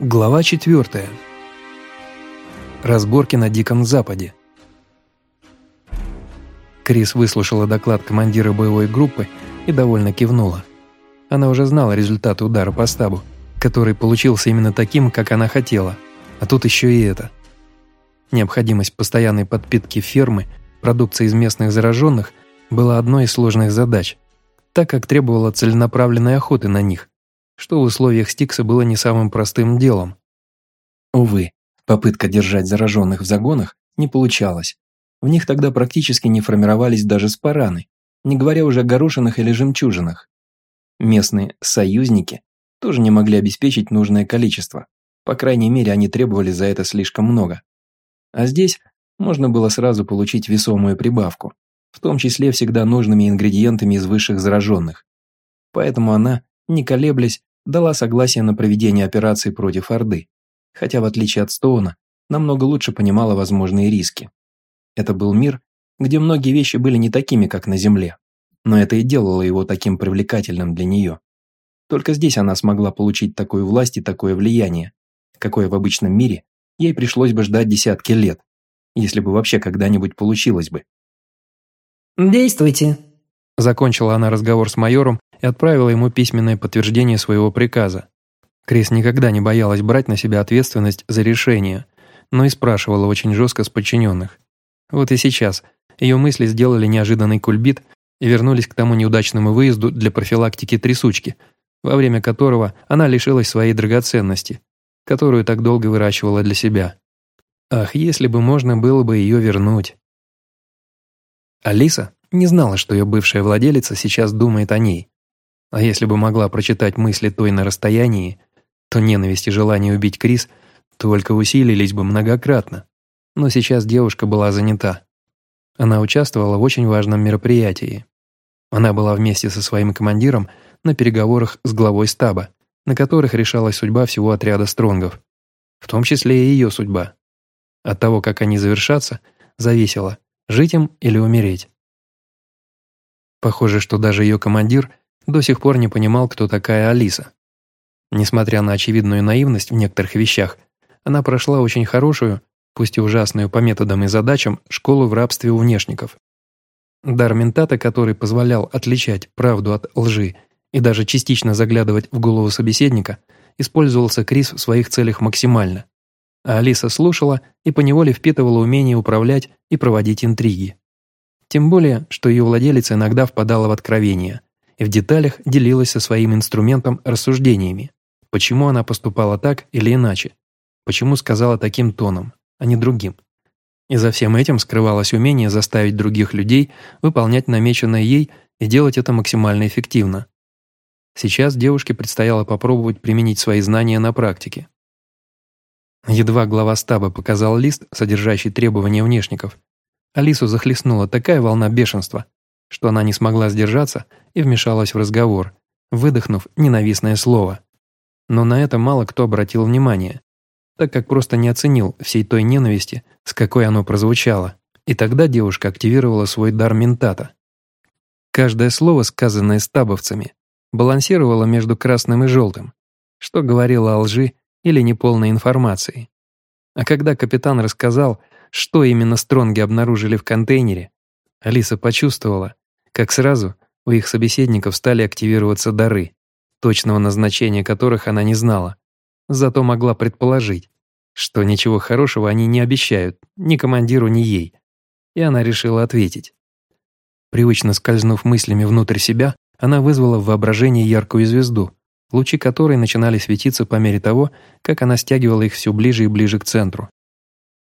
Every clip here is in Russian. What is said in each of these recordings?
Глава 4. Разборки на Диком Западе. Крис выслушала доклад командира боевой группы и довольно кивнула. Она уже знала результаты удара по стабу, который получился именно таким, как она хотела, а тут еще и это. Необходимость постоянной подпитки фермы продукции из местных зараженных была одной из сложных задач, так как требовала целенаправленной охоты на них что в условиях Стикса было не самым простым делом. Увы, попытка держать зараженных в загонах не получалась. В них тогда практически не формировались даже спараны, не говоря уже о горошинах или жемчужинах. Местные «союзники» тоже не могли обеспечить нужное количество. По крайней мере, они требовали за это слишком много. А здесь можно было сразу получить весомую прибавку, в том числе всегда нужными ингредиентами из высших зараженных. Поэтому она, не колеблясь, дала согласие на проведение операции против Орды, хотя в отличие от Стоуна, намного лучше понимала возможные риски. Это был мир, где многие вещи были не такими, как на Земле, но это и делало его таким привлекательным для нее. Только здесь она смогла получить такую власть и такое влияние, какое в обычном мире ей пришлось бы ждать десятки лет, если бы вообще когда-нибудь получилось бы. «Действуйте», – закончила она разговор с майором и отправила ему письменное подтверждение своего приказа. Крис никогда не боялась брать на себя ответственность за решение, но и спрашивала очень жестко с подчиненных. Вот и сейчас ее мысли сделали неожиданный кульбит и вернулись к тому неудачному выезду для профилактики трясучки, во время которого она лишилась своей драгоценности, которую так долго выращивала для себя. Ах, если бы можно было бы ее вернуть. Алиса не знала, что ее бывшая владелица сейчас думает о ней. А если бы могла прочитать мысли той на расстоянии, то ненависть и желание убить Крис только усилились бы многократно. Но сейчас девушка была занята. Она участвовала в очень важном мероприятии. Она была вместе со своим командиром на переговорах с главой стаба, на которых решалась судьба всего отряда стронгов, в том числе и ее судьба. От того, как они завершатся, зависело, жить им или умереть. Похоже, что даже ее командир до сих пор не понимал, кто такая Алиса. Несмотря на очевидную наивность в некоторых вещах, она прошла очень хорошую, пусть и ужасную по методам и задачам, школу в рабстве у внешников. Дар ментата, который позволял отличать правду от лжи и даже частично заглядывать в голову собеседника, использовался Крис в своих целях максимально. А Алиса слушала и поневоле впитывала умение управлять и проводить интриги. Тем более, что ее владелица иногда впадала в откровение – и в деталях делилась со своим инструментом рассуждениями, почему она поступала так или иначе, почему сказала таким тоном, а не другим. И за всем этим скрывалось умение заставить других людей выполнять намеченное ей и делать это максимально эффективно. Сейчас девушке предстояло попробовать применить свои знания на практике. Едва глава стаба показал лист, содержащий требования внешников, Алису захлестнула такая волна бешенства, что она не смогла сдержаться и вмешалась в разговор, выдохнув ненавистное слово. Но на это мало кто обратил внимание, так как просто не оценил всей той ненависти, с какой оно прозвучало. И тогда девушка активировала свой дар ментата. Каждое слово, сказанное стабовцами, балансировало между красным и желтым, что говорило о лжи или неполной информации. А когда капитан рассказал, что именно Стронги обнаружили в контейнере, Алиса почувствовала, как сразу у их собеседников стали активироваться дары, точного назначения которых она не знала, зато могла предположить, что ничего хорошего они не обещают ни командиру, ни ей. И она решила ответить. Привычно скользнув мыслями внутрь себя, она вызвала в воображении яркую звезду, лучи которой начинали светиться по мере того, как она стягивала их все ближе и ближе к центру.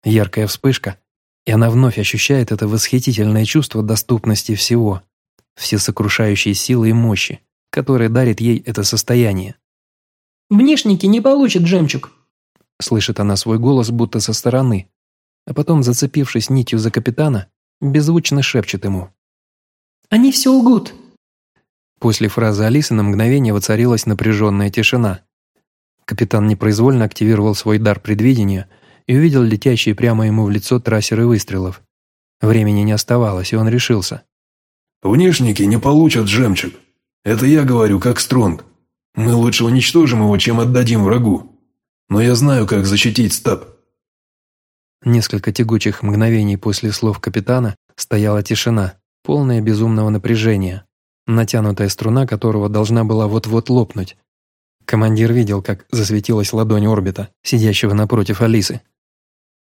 Яркая вспышка, и она вновь ощущает это восхитительное чувство доступности всего, всесокрушающей силы и мощи, которое дарит ей это состояние. «Внешники не получат жемчуг», — слышит она свой голос будто со стороны, а потом, зацепившись нитью за капитана, беззвучно шепчет ему. «Они все лгут». После фразы Алисы на мгновение воцарилась напряженная тишина. Капитан непроизвольно активировал свой дар предвидения — и увидел летящие прямо ему в лицо трассеры выстрелов. Времени не оставалось, и он решился. «Внешники не получат жемчуг. Это я говорю, как Стронг. Мы лучше уничтожим его, чем отдадим врагу». но я знаю, как защитить стаб». Несколько тягучих мгновений после слов капитана стояла тишина, полная безумного напряжения, натянутая струна которого должна была вот-вот лопнуть. Командир видел, как засветилась ладонь орбита, сидящего напротив Алисы.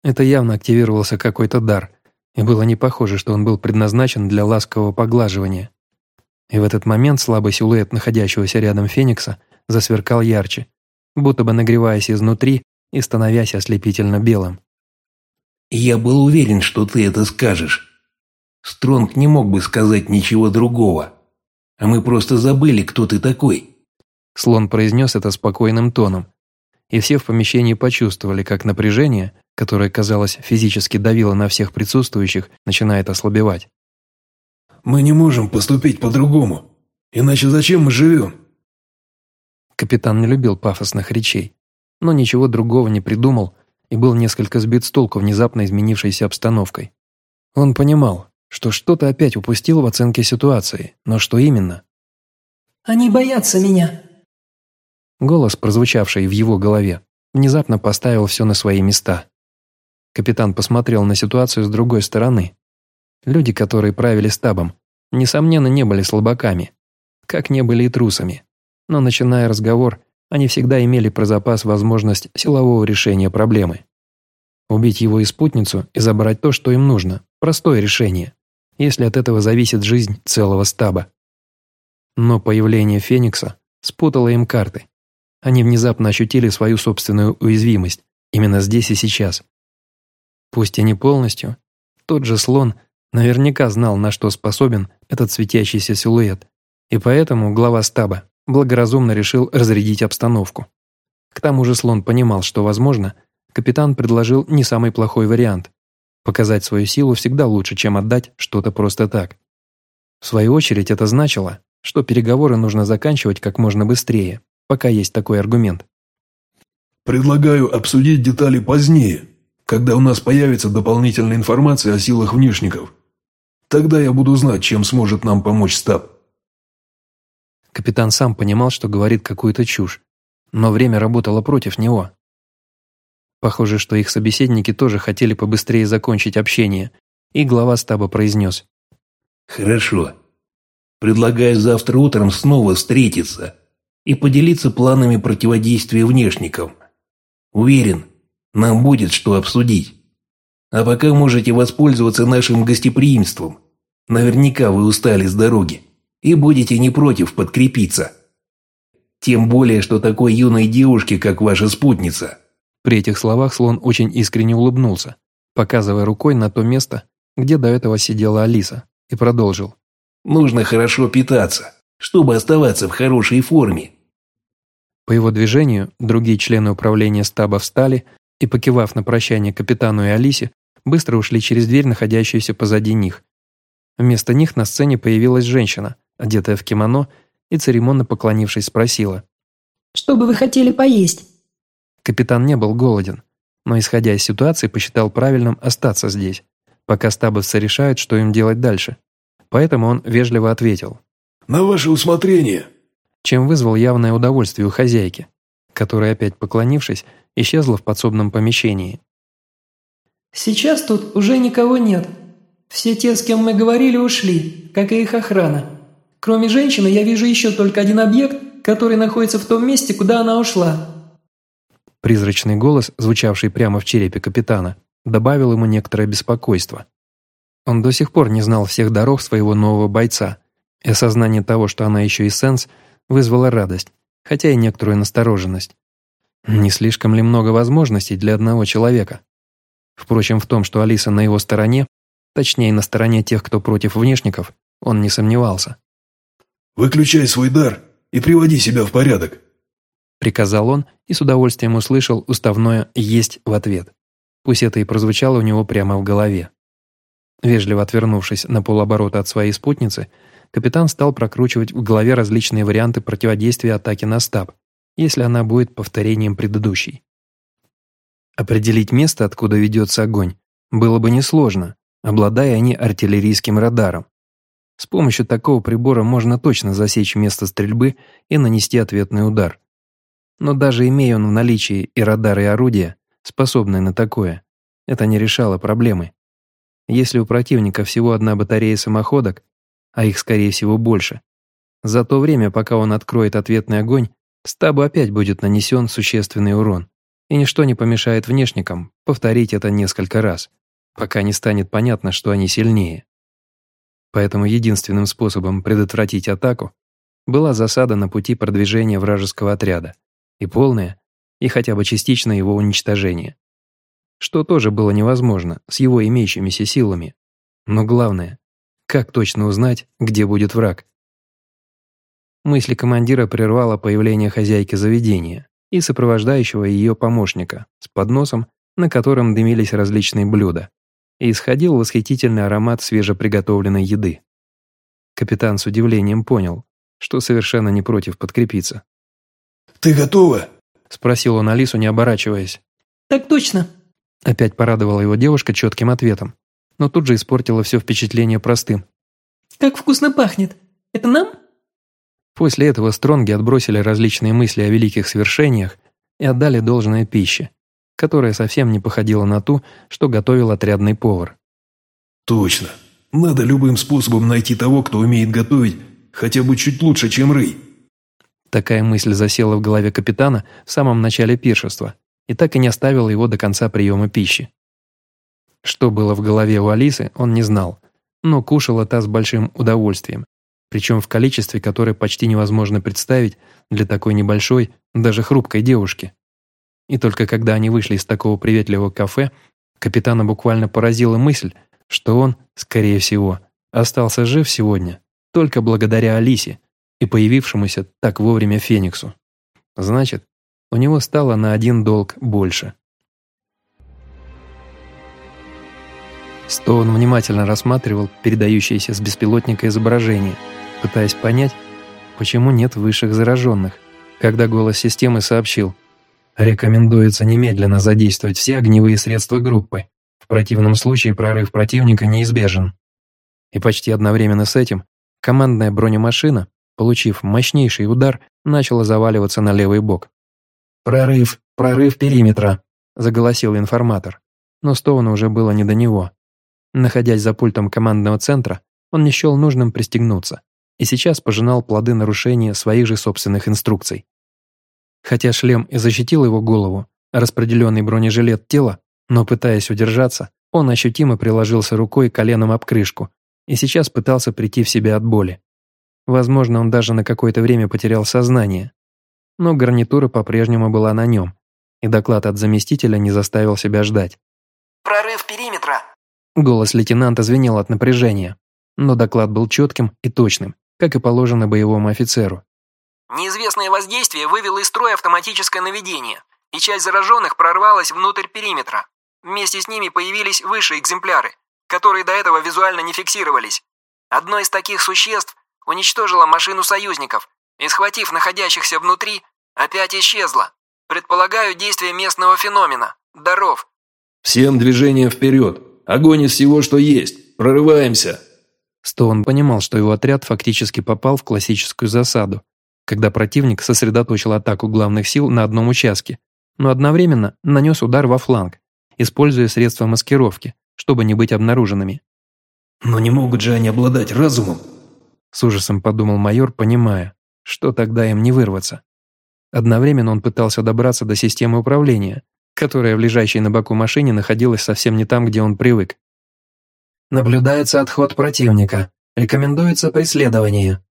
Это явно активировался какой-то дар, и было не похоже, что он был предназначен для ласкового поглаживания. И в этот момент слабый силуэт находящегося рядом Феникса засверкал ярче, будто бы нагреваясь изнутри и становясь ослепительно белым. «Я был уверен, что ты это скажешь. Стронг не мог бы сказать ничего другого. А мы просто забыли, кто ты такой». Слон произнес это спокойным тоном, и все в помещении почувствовали, как напряжение, которое, казалось, физически давило на всех присутствующих, начинает ослабевать. «Мы не можем поступить по-другому. Иначе зачем мы живем?» Капитан не любил пафосных речей, но ничего другого не придумал и был несколько сбит с толку внезапно изменившейся обстановкой. Он понимал, что что-то опять упустил в оценке ситуации, но что именно? «Они боятся меня», Голос, прозвучавший в его голове, внезапно поставил все на свои места. Капитан посмотрел на ситуацию с другой стороны. Люди, которые правили стабом, несомненно, не были слабаками, как не были и трусами. Но начиная разговор, они всегда имели про запас возможность силового решения проблемы. Убить его и спутницу и забрать то, что им нужно – простое решение, если от этого зависит жизнь целого стаба. Но появление Феникса спутало им карты. Они внезапно ощутили свою собственную уязвимость, именно здесь и сейчас. Пусть и не полностью, тот же слон наверняка знал, на что способен этот светящийся силуэт, и поэтому глава стаба благоразумно решил разрядить обстановку. К тому же слон понимал, что, возможно, капитан предложил не самый плохой вариант. Показать свою силу всегда лучше, чем отдать что-то просто так. В свою очередь это значило, что переговоры нужно заканчивать как можно быстрее, пока есть такой аргумент. «Предлагаю обсудить детали позднее, когда у нас появится дополнительная информация о силах внешников. Тогда я буду знать, чем сможет нам помочь стаб». Капитан сам понимал, что говорит какую-то чушь, но время работало против него. Похоже, что их собеседники тоже хотели побыстрее закончить общение, и глава стаба произнес. «Хорошо. Предлагаю завтра утром снова встретиться и поделиться планами противодействия внешникам. Уверен, нам будет что обсудить. А пока можете воспользоваться нашим гостеприимством. Наверняка вы устали с дороги и будете не против подкрепиться. Тем более, что такой юной девушке, как ваша спутница». При этих словах слон очень искренне улыбнулся, показывая рукой на то место, где до этого сидела Алиса, и продолжил. «Нужно хорошо питаться, чтобы оставаться в хорошей форме. По его движению другие члены управления стаба встали и, покивав на прощание капитану и Алисе, быстро ушли через дверь, находящуюся позади них. Вместо них на сцене появилась женщина, одетая в кимоно, и церемонно поклонившись спросила. «Что бы вы хотели поесть?» Капитан не был голоден, но, исходя из ситуации, посчитал правильным остаться здесь, пока стабовцы решают, что им делать дальше. Поэтому он вежливо ответил. «На ваше усмотрение чем вызвал явное удовольствие у хозяйки, которая, опять поклонившись, исчезла в подсобном помещении. «Сейчас тут уже никого нет. Все те, с кем мы говорили, ушли, как и их охрана. Кроме женщины, я вижу еще только один объект, который находится в том месте, куда она ушла». Призрачный голос, звучавший прямо в черепе капитана, добавил ему некоторое беспокойство. Он до сих пор не знал всех дорог своего нового бойца, и осознание того, что она еще и сенс – вызвало радость, хотя и некоторую настороженность. Не слишком ли много возможностей для одного человека? Впрочем, в том, что Алиса на его стороне, точнее на стороне тех, кто против внешников, он не сомневался. «Выключай свой дар и приводи себя в порядок», приказал он и с удовольствием услышал уставное «есть» в ответ. Пусть это и прозвучало у него прямо в голове. Вежливо отвернувшись на полоборота от своей спутницы, капитан стал прокручивать в голове различные варианты противодействия атаке на стаб, если она будет повторением предыдущей. Определить место, откуда ведется огонь, было бы несложно, обладая они артиллерийским радаром. С помощью такого прибора можно точно засечь место стрельбы и нанести ответный удар. Но даже имея он в наличии и радары, и орудия, способные на такое, это не решало проблемы. Если у противника всего одна батарея самоходок, а их, скорее всего, больше, за то время, пока он откроет ответный огонь, стабу опять будет нанесен существенный урон, и ничто не помешает внешникам повторить это несколько раз, пока не станет понятно, что они сильнее. Поэтому единственным способом предотвратить атаку была засада на пути продвижения вражеского отряда и полное, и хотя бы частичное его уничтожение. Что тоже было невозможно с его имеющимися силами. Но главное, как точно узнать, где будет враг? Мысли командира прервало появление хозяйки заведения и сопровождающего ее помощника с подносом, на котором дымились различные блюда, и исходил восхитительный аромат свежеприготовленной еды. Капитан с удивлением понял, что совершенно не против подкрепиться. «Ты готова?» – спросил он Алису, не оборачиваясь. «Так точно». Опять порадовала его девушка четким ответом, но тут же испортила все впечатление простым. «Как вкусно пахнет! Это нам?» После этого стронги отбросили различные мысли о великих свершениях и отдали должное пище, которая совсем не походила на ту, что готовил отрядный повар. «Точно. Надо любым способом найти того, кто умеет готовить хотя бы чуть лучше, чем Рэй». Такая мысль засела в голове капитана в самом начале пиршества и так и не оставила его до конца приема пищи. Что было в голове у Алисы, он не знал, но кушала та с большим удовольствием, причем в количестве, которое почти невозможно представить для такой небольшой, даже хрупкой девушки. И только когда они вышли из такого приветливого кафе, капитана буквально поразила мысль, что он, скорее всего, остался жив сегодня только благодаря Алисе и появившемуся так вовремя Фениксу. Значит, у него стало на один долг больше. Стоун внимательно рассматривал передающееся с беспилотника изображение – пытаясь понять, почему нет высших зараженных, когда голос системы сообщил «Рекомендуется немедленно задействовать все огневые средства группы. В противном случае прорыв противника неизбежен». И почти одновременно с этим командная бронемашина, получив мощнейший удар, начала заваливаться на левый бок. «Прорыв! Прорыв периметра!» – заголосил информатор. Но Стоуну уже было не до него. Находясь за пультом командного центра, он не счел нужным пристегнуться и сейчас пожинал плоды нарушения своих же собственных инструкций. Хотя шлем и защитил его голову, распределенный бронежилет тела, но пытаясь удержаться, он ощутимо приложился рукой коленом об крышку и сейчас пытался прийти в себя от боли. Возможно, он даже на какое-то время потерял сознание. Но гарнитура по-прежнему была на нем, и доклад от заместителя не заставил себя ждать. «Прорыв периметра!» Голос лейтенанта звенел от напряжения, но доклад был четким и точным, как и положено боевому офицеру. Неизвестное воздействие вывело из строя автоматическое наведение, и часть зараженных прорвалась внутрь периметра. Вместе с ними появились высшие экземпляры, которые до этого визуально не фиксировались. Одно из таких существ уничтожило машину союзников и, схватив находящихся внутри, опять исчезло. Предполагаю действие местного феномена. Даров. «Всем движение вперед! Огонь из всего, что есть! Прорываемся!» Стоун понимал, что его отряд фактически попал в классическую засаду, когда противник сосредоточил атаку главных сил на одном участке, но одновременно нанес удар во фланг, используя средства маскировки, чтобы не быть обнаруженными. «Но не могут же они обладать разумом?» С ужасом подумал майор, понимая, что тогда им не вырваться. Одновременно он пытался добраться до системы управления, которая в лежащей на боку машине находилась совсем не там, где он привык. Наблюдается отход противника. Рекомендуется преследование.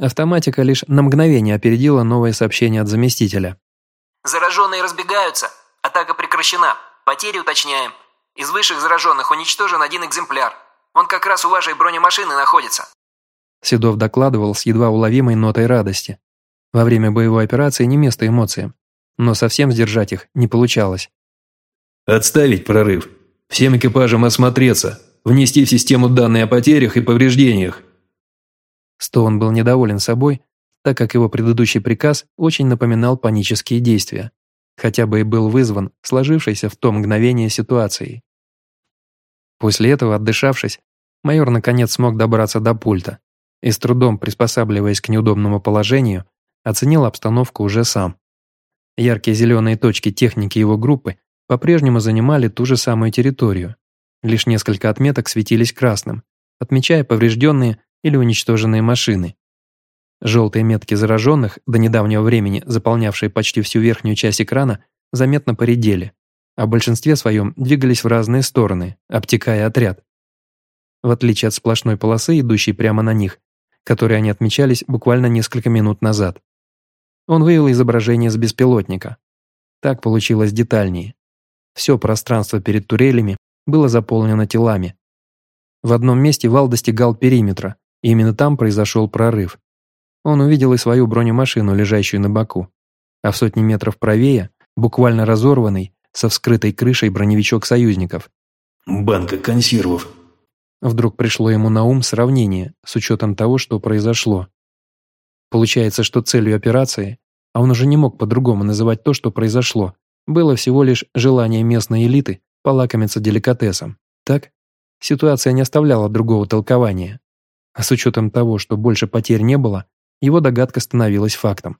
Автоматика лишь на мгновение опередила новое сообщение от заместителя. Зараженные разбегаются. Атака прекращена. Потери уточняем. Из высших зараженных уничтожен один экземпляр. Он как раз у вашей бронемашины находится. Седов докладывал с едва уловимой нотой радости. Во время боевой операции не место эмоциям, но совсем сдержать их не получалось. «Отставить прорыв. Всем экипажам осмотреться внести в систему данные о потерях и повреждениях. Стоун был недоволен собой, так как его предыдущий приказ очень напоминал панические действия, хотя бы и был вызван сложившейся в то мгновение ситуацией. После этого, отдышавшись, майор наконец смог добраться до пульта и с трудом приспосабливаясь к неудобному положению, оценил обстановку уже сам. Яркие зеленые точки техники его группы по-прежнему занимали ту же самую территорию. Лишь несколько отметок светились красным, отмечая поврежденные или уничтоженные машины. Желтые метки зараженных, до недавнего времени заполнявшие почти всю верхнюю часть экрана, заметно поредели, а в большинстве своем двигались в разные стороны, обтекая отряд. В отличие от сплошной полосы, идущей прямо на них, которые они отмечались буквально несколько минут назад. Он вывел изображение с беспилотника. Так получилось детальнее. Все пространство перед турелями было заполнено телами. В одном месте вал достигал периметра, и именно там произошел прорыв. Он увидел и свою бронемашину, лежащую на боку. А в сотни метров правее, буквально разорванный, со вскрытой крышей броневичок союзников. «Банка консервов». Вдруг пришло ему на ум сравнение с учетом того, что произошло. Получается, что целью операции, а он уже не мог по-другому называть то, что произошло, было всего лишь желание местной элиты полакомиться деликатесом. Так? Ситуация не оставляла другого толкования. А с учетом того, что больше потерь не было, его догадка становилась фактом.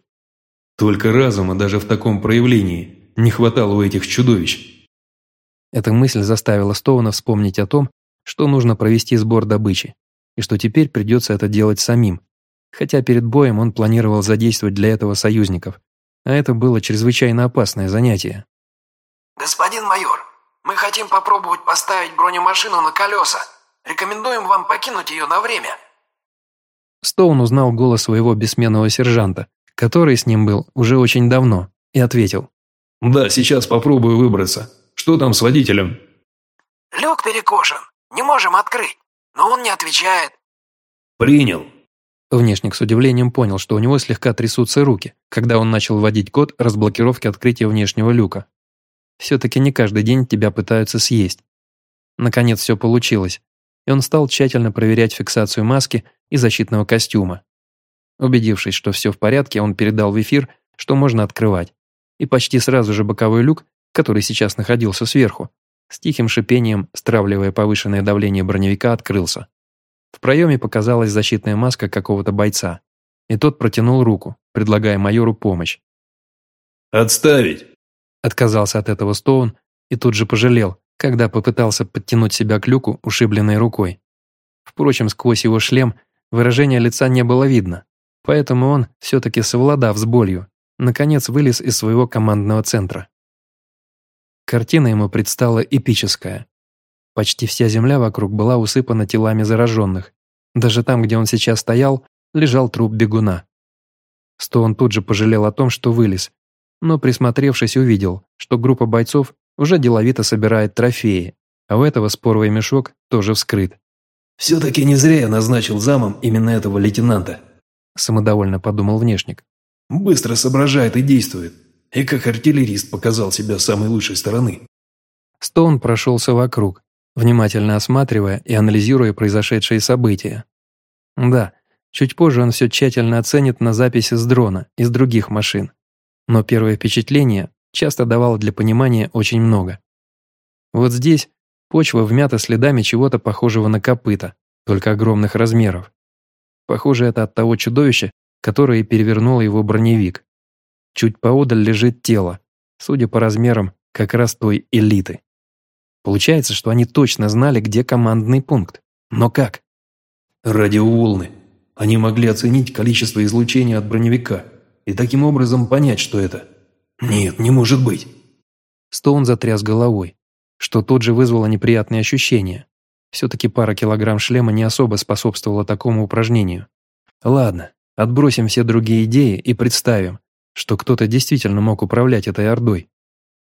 Только разума даже в таком проявлении не хватало у этих чудовищ. Эта мысль заставила Стоуна вспомнить о том, что нужно провести сбор добычи, и что теперь придется это делать самим, хотя перед боем он планировал задействовать для этого союзников, а это было чрезвычайно опасное занятие. «Господин майор, мы хотим попробовать поставить бронемашину на колеса. Рекомендуем вам покинуть ее на время». Стоун узнал голос своего бессменного сержанта, который с ним был уже очень давно, и ответил. «Да, сейчас попробую выбраться. Что там с водителем?» «Люк перекошен. Не можем открыть. Но он не отвечает». «Принял». Внешник с удивлением понял, что у него слегка трясутся руки, когда он начал вводить код разблокировки открытия внешнего люка. Все-таки не каждый день тебя пытаются съесть. Наконец все получилось, и он стал тщательно проверять фиксацию маски и защитного костюма. Убедившись, что все в порядке, он передал в эфир, что можно открывать. И почти сразу же боковой люк, который сейчас находился сверху, с тихим шипением, стравливая повышенное давление броневика, открылся. В проеме показалась защитная маска какого-то бойца, и тот протянул руку, предлагая майору помощь. «Отставить!» Отказался от этого Стоун и тут же пожалел, когда попытался подтянуть себя к люку ушибленной рукой. Впрочем, сквозь его шлем выражения лица не было видно, поэтому он, все-таки совладав с болью, наконец вылез из своего командного центра. Картина ему предстала эпическая. Почти вся земля вокруг была усыпана телами зараженных. Даже там, где он сейчас стоял, лежал труп бегуна. Стоун тут же пожалел о том, что вылез, но присмотревшись увидел, что группа бойцов уже деловито собирает трофеи, а у этого споровый мешок тоже вскрыт. «Все-таки не зря я назначил замом именно этого лейтенанта», самодовольно подумал внешник. «Быстро соображает и действует, и как артиллерист показал себя с самой лучшей стороны». Стоун прошелся вокруг, внимательно осматривая и анализируя произошедшие события. Да, чуть позже он все тщательно оценит на записи с дрона из других машин. Но первое впечатление часто давало для понимания очень много. Вот здесь почва вмята следами чего-то похожего на копыта, только огромных размеров. Похоже, это от того чудовища, которое перевернуло его броневик. Чуть поодаль лежит тело, судя по размерам, как раз той элиты. Получается, что они точно знали, где командный пункт. Но как? Радиоволны. Они могли оценить количество излучения от броневика и таким образом понять, что это. Нет, не может быть. Стоун затряс головой, что тут же вызвало неприятные ощущения. Все-таки пара килограмм шлема не особо способствовала такому упражнению. Ладно, отбросим все другие идеи и представим, что кто-то действительно мог управлять этой ордой.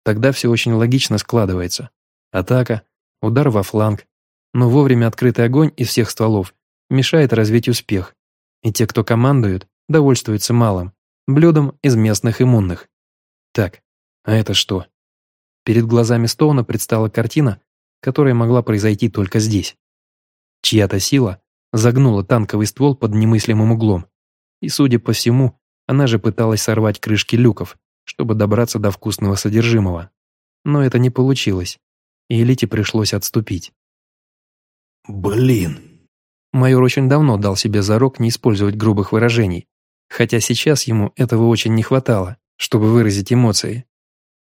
Тогда все очень логично складывается. Атака, удар во фланг, но вовремя открытый огонь из всех стволов мешает развить успех, и те, кто командует, довольствуются малым, блюдом из местных иммунных. Так, а это что? Перед глазами Стоуна предстала картина, которая могла произойти только здесь. Чья-то сила загнула танковый ствол под немыслимым углом, и, судя по всему, она же пыталась сорвать крышки люков, чтобы добраться до вкусного содержимого. Но это не получилось и элите пришлось отступить. «Блин!» Майор очень давно дал себе зарок не использовать грубых выражений, хотя сейчас ему этого очень не хватало, чтобы выразить эмоции.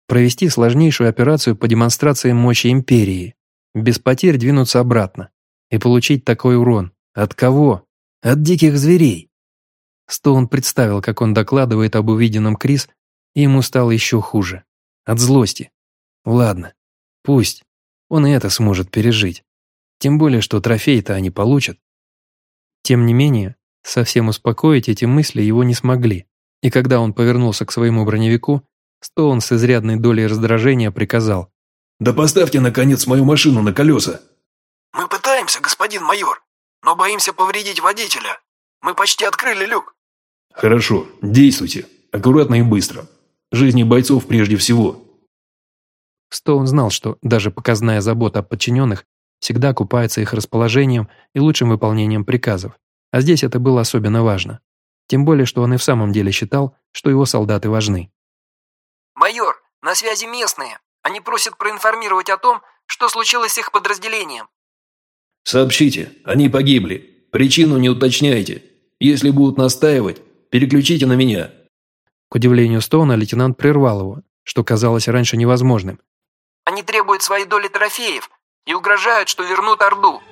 Провести сложнейшую операцию по демонстрации мощи Империи, без потерь двинуться обратно и получить такой урон. От кого? От диких зверей. Стоун представил, как он докладывает об увиденном Крис, и ему стало еще хуже. От злости. Ладно, пусть. Он и это сможет пережить. Тем более, что трофей-то они получат. Тем не менее, совсем успокоить эти мысли его не смогли. И когда он повернулся к своему броневику, Стоун с изрядной долей раздражения приказал. «Да поставьте, наконец, мою машину на колеса!» «Мы пытаемся, господин майор, но боимся повредить водителя. Мы почти открыли люк». «Хорошо, действуйте. Аккуратно и быстро. Жизни бойцов прежде всего». Стоун знал, что даже показная забота о подчиненных всегда окупается их расположением и лучшим выполнением приказов, а здесь это было особенно важно. Тем более, что он и в самом деле считал, что его солдаты важны. «Майор, на связи местные. Они просят проинформировать о том, что случилось с их подразделением». «Сообщите, они погибли. Причину не уточняйте. Если будут настаивать, переключите на меня». К удивлению Стоуна, лейтенант прервал его, что казалось раньше невозможным. «Они требуют своей доли трофеев и угрожают, что вернут Орду.